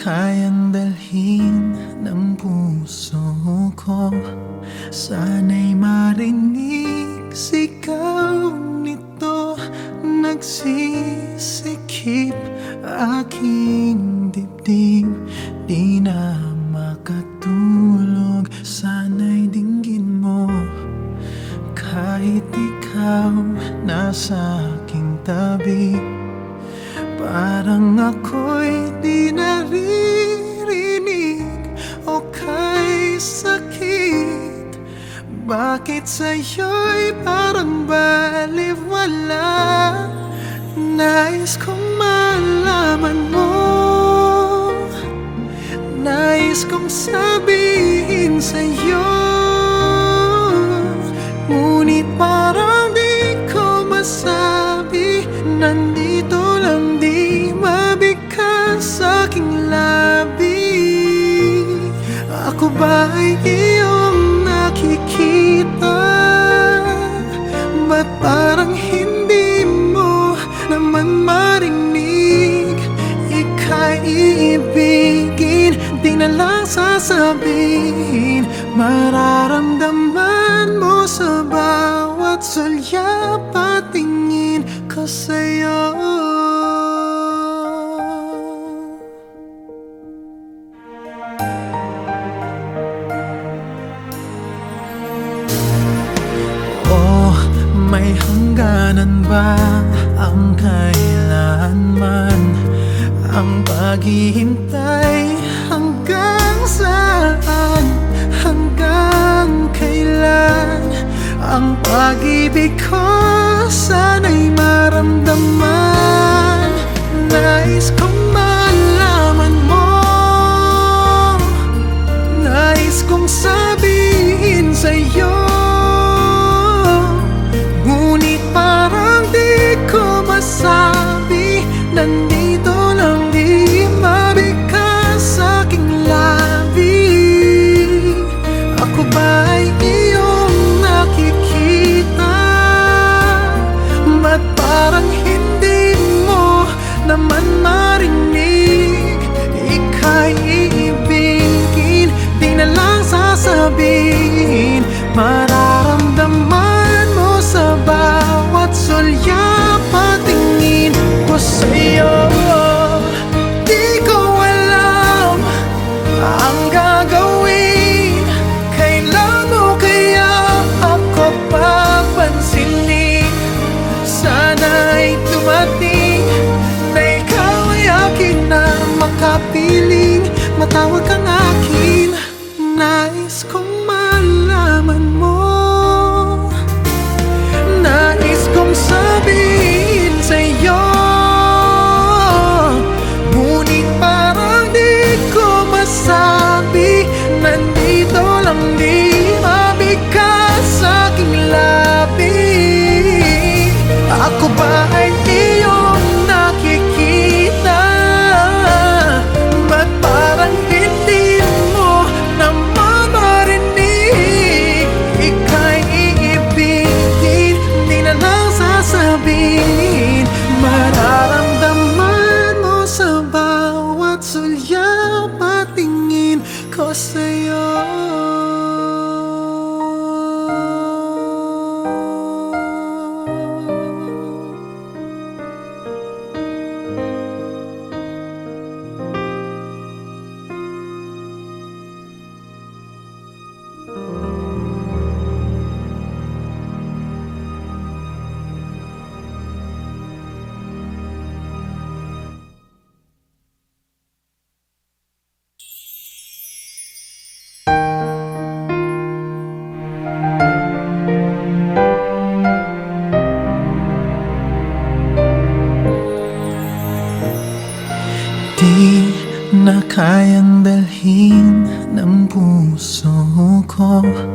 kayang dalhin ng puso ko. Sana'y marinig sigaw nito Nagsisikip aking dibdib Di na makatulog. Sana'y dinggin mo Kahit ikaw nasa aking tabi Parang ako'y di naririnig O kay sakit. Bakit sa'yo'y parang baliwala? Nais kong malaman mo. Nais kong sabihin sa'yo. Ngunit parang di ko masabi Nandito Ako ba ay iyong nakikita? Ba't parang hindi mo naman marinig? Ika'y iibigin, di na lang sasabihin Mararamdaman mo sa bawat sulya ba ang kailanman? Ang paghihintay hanggang saan? Hanggang kailan? Ang pag-ibig ko sana'y maramdaman. Nais kong sasabihin Mararamdaman mo sa bawat sulya patingin ko sa'yo. Di ko alam ang gagawin Kailan mo kaya ako papansinin. Sana'y dumating na ikaw ay akin na makapiling Matawag kang akin Nais kong malaman sasabihin na kayang dalhin ng puso ko.